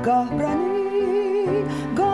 gagah berani